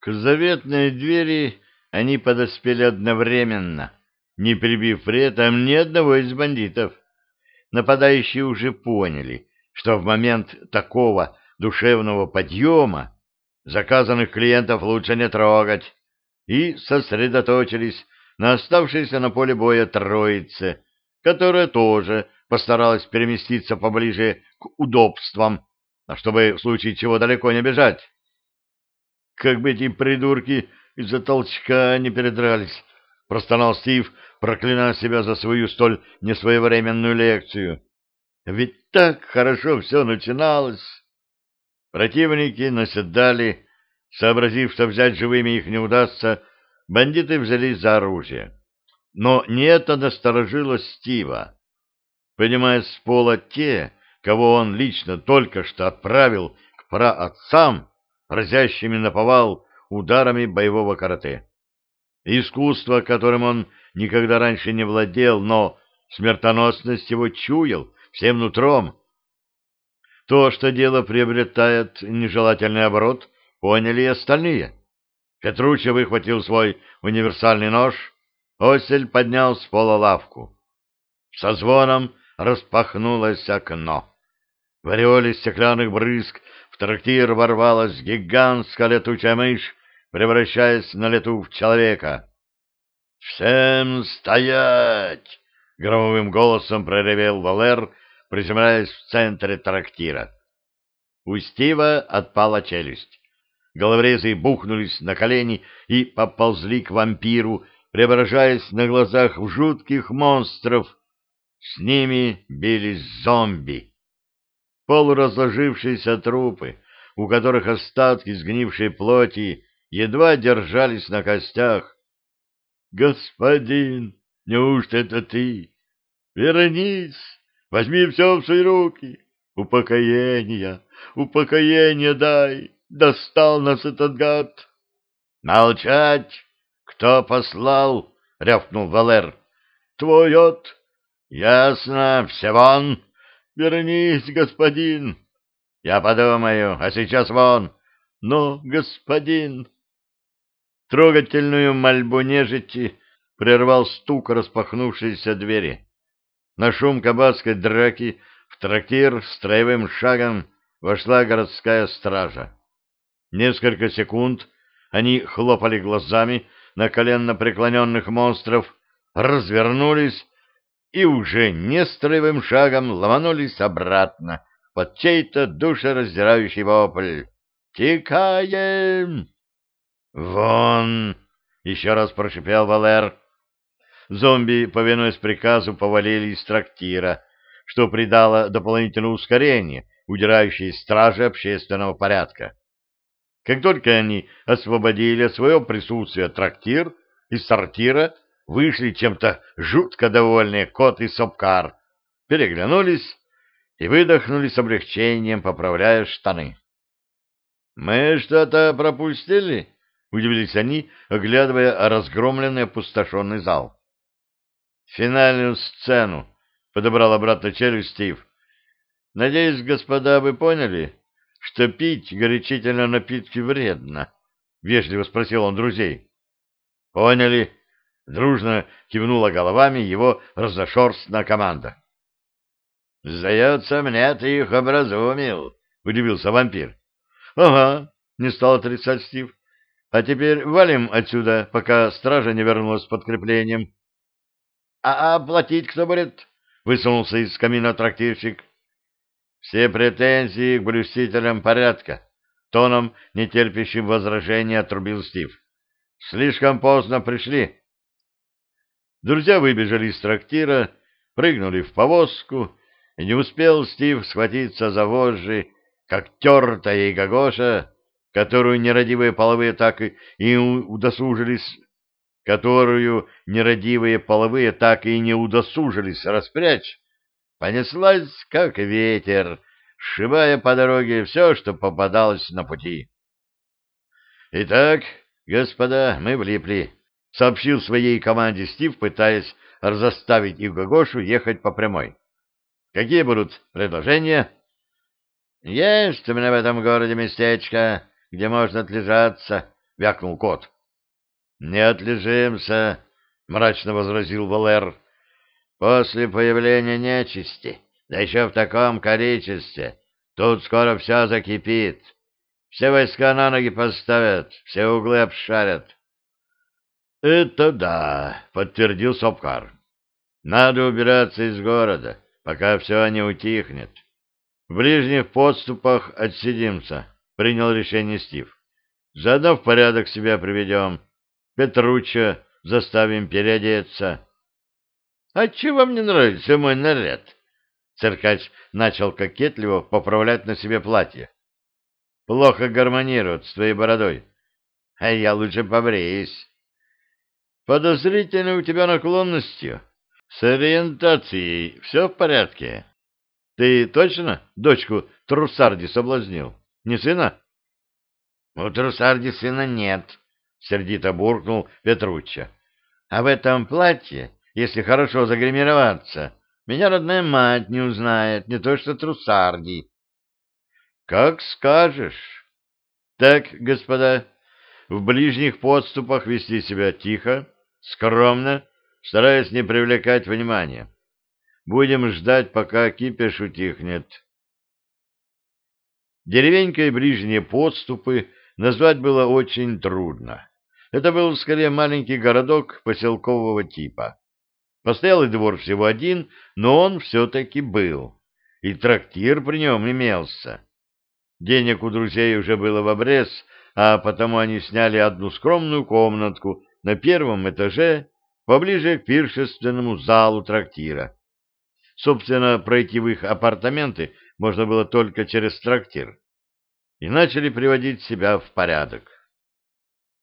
К заветной двери они подоспели одновременно, не прибив при этом ни одного из бандитов. Нападающие уже поняли, что в момент такого душевного подъема заказанных клиентов лучше не трогать, и сосредоточились на оставшейся на поле боя троице, которая тоже постаралась переместиться поближе к удобствам, чтобы в случае чего далеко не бежать. Как бы эти придурки из-за толчка не передрались, простонал Стив, проклиная себя за свою столь несвоевременную лекцию. Ведь так хорошо все начиналось. Противники наседали, сообразив, что взять живыми их не удастся, бандиты взялись за оружие. Но не это насторожило Стива. Поднимая с пола те, кого он лично только что отправил к праотцам, разящими наповал ударами боевого карате. Искусство, которым он никогда раньше не владел, но смертоносность его чуял всем нутром. То, что дело приобретает нежелательный оборот, поняли и остальные. Петруччо выхватил свой универсальный нож, Осель поднял с пола лавку. Со звоном распахнулось окно. В ореоле стеклянных брызг в трактир ворвалась гигантская летучая мышь, превращаясь на лету в человека. «Всем стоять!» — громовым голосом проревел Валер, приземляясь в центре трактира. У Стива отпала челюсть. Головорезы бухнулись на колени и поползли к вампиру, преображаясь на глазах в жутких монстров. С ними бились зомби полуразложившиеся трупы, у которых остатки сгнившей плоти едва держались на костях. «Господин, неужто это ты? Вернись, возьми все в свои руки. Упокоение, упокоение дай, достал нас этот гад!» «Молчать! Кто послал?» — рявкнул Валер. «Твой от!» «Ясно, все вон!» Вернись, господин. Я подумаю, а сейчас вон. Но, господин... Трогательную мольбу нежити прервал стук распахнувшейся двери. На шум кабацкой драки в трактир строевым шагом вошла городская стража. Несколько секунд они хлопали глазами на коленно преклоненных монстров, развернулись и уже нестроевым шагом ломанулись обратно под чей-то душераздирающий вопль. «Текаем!» «Вон!» — еще раз прошипел Валер. Зомби, повинуясь приказу, повалили из трактира, что придало дополнительное ускорение удирающей стражи общественного порядка. Как только они освободили от своего присутствия трактир, из сортира вышли чем-то жутко довольные кот и сопкар, переглянулись и выдохнули с облегчением, поправляя штаны. «Мы что-то пропустили?» — удивились они, оглядывая разгромленный опустошенный зал. «Финальную сцену», — подобрал обратно челюсть Стив. «Надеюсь, господа, вы поняли, что пить горячительные напитки вредно?» — вежливо спросил он друзей. «Поняли», Дружно кивнула головами его разношерстная команда. — Сдается мне, ты их образумил, — удивился вампир. — Ага, — не стал отрицать Стив. — А теперь валим отсюда, пока стража не вернулась с подкреплением. — А оплатить кто будет? — высунулся из камина трактирщик. — Все претензии к блюстителям порядка, — тоном, нетерпящим возражения, отрубил Стив. — Слишком поздно пришли. — Друзья выбежали из трактира, прыгнули в повозку, и не успел Стив схватиться за вожжи, как тертая Игогоша, которую нерадивые половые так и удосужились, которую нерадивые половые так и не удосужились распрячь, понеслась, как ветер, сшибая по дороге все, что попадалось на пути. Итак, господа, мы влипли. — сообщил своей команде Стив, пытаясь заставить Игогошу ехать по прямой. «Какие будут предложения?» «Есть у меня в этом городе местечко, где можно отлежаться», — вякнул кот. Не отлежимся, мрачно возразил Валер. После появления нечисти, да еще в таком количестве, тут скоро все закипит. Все войска на ноги поставят, все углы обшарят. — Это да, — подтвердил Сопкар. — Надо убираться из города, пока все не утихнет. В ближних подступах отсидимся, — принял решение Стив. — Заодно в порядок себя приведем. Петруча заставим переодеться. — А чего мне нравится мой наряд? Циркач начал кокетливо поправлять на себе платье плохо гармонирует с твоей бородой. А я лучше побреюсь. Подозрительно у тебя наклонностью. С ориентацией все в порядке. Ты точно дочку Трусарди соблазнил? Не сына? У Трусарди сына нет, сердито буркнул Петручча. А в этом платье, если хорошо загримироваться, меня родная мать не узнает, не то что Трусарди. Как скажешь. Так, господа, в ближних подступах вести себя тихо, скромно, стараясь не привлекать внимания. Будем ждать, пока кипиш утихнет. Деревенькой ближние подступы назвать было очень трудно. Это был скорее маленький городок поселкового типа. Постоялый двор всего один, но он все-таки был, и трактир при нем имелся. Денег у друзей уже было в обрез, а потому они сняли одну скромную комнатку на первом этаже, поближе к пиршественному залу трактира. Собственно, пройти в их апартаменты можно было только через трактир. И начали приводить себя в порядок.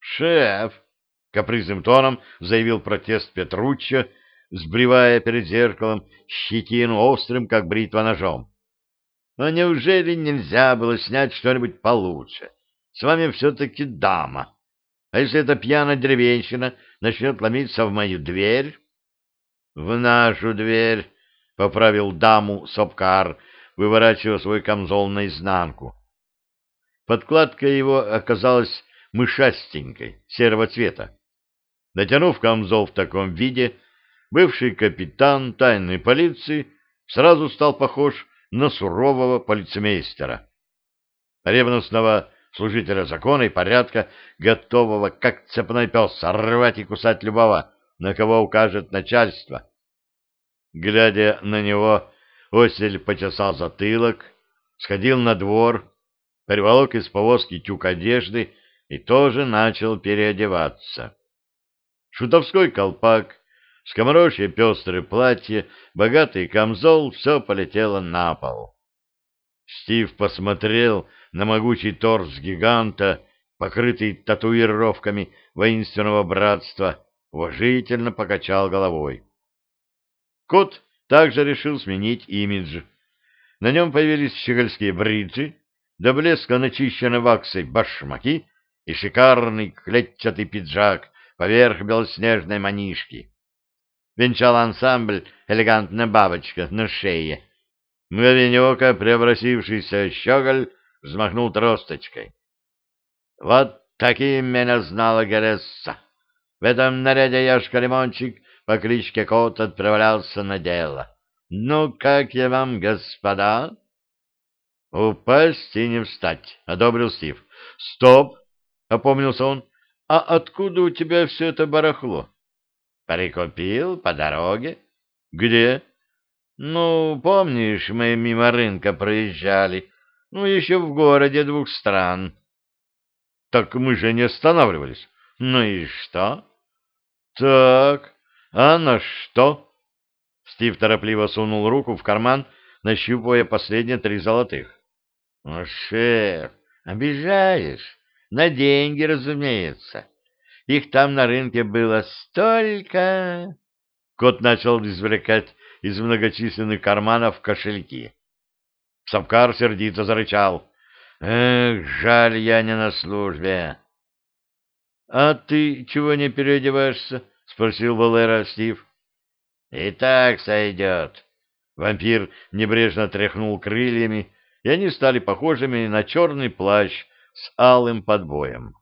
«Шеф!» — капризным тоном заявил протест Петруччо, сбривая перед зеркалом щетину острым, как бритва, ножом. Но неужели нельзя было снять что-нибудь получше? С вами все-таки дама. А если эта пьяная деревенщина начнет ломиться в мою дверь? — В нашу дверь, — поправил даму Сопкар, выворачивая свой камзол наизнанку. Подкладка его оказалась мышастенькой, серого цвета. Натянув камзол в таком виде, бывший капитан тайной полиции сразу стал похож на сурового полицмейстера, ревностного служителя закона и порядка, готового, как цепной пес, сорвать и кусать любого, на кого укажет начальство. Глядя на него, Осель почесал затылок, сходил на двор, приволок из повозки тюк одежды и тоже начал переодеваться. Шутовской колпак, Скоморожье пестрое платье, богатый камзол — все полетело на пол. Стив посмотрел на могучий торс гиганта, покрытый татуировками воинственного братства, уважительно покачал головой. Кот также решил сменить имидж. На нем появились щегольские бриджи, до блеска начищенной ваксой башмаки и шикарный клетчатый пиджак поверх белоснежной манишки венчал ансамбль элегантная бабочка на шее. Мгновение ока, преобразившийся щеголь, взмахнул тросточкой. Вот таким меня знала Гересса. В этом наряде Яшка-Лимончик по кличке Кот отправлялся на дело. Ну, как я вам, господа? Упасть и не встать, — одобрил Стив. Стоп, — опомнился он. А откуда у тебя все это барахло? Прикупил по дороге. Где? Ну, помнишь, мы мимо рынка проезжали. Ну, еще в городе двух стран. Так мы же не останавливались. Ну и что? Так, а на что? Стив торопливо сунул руку в карман, нащупывая последние три золотых. Шеф, обижаешь? На деньги, разумеется. Их там на рынке было столько... Кот начал извлекать из многочисленных карманов кошельки. Сапкар сердито зарычал. «Эх, жаль, я не на службе». «А ты чего не переодеваешься?» — спросил Валера Стив. «И так сойдет». Вампир небрежно тряхнул крыльями, и они стали похожими на черный плащ с алым подбоем.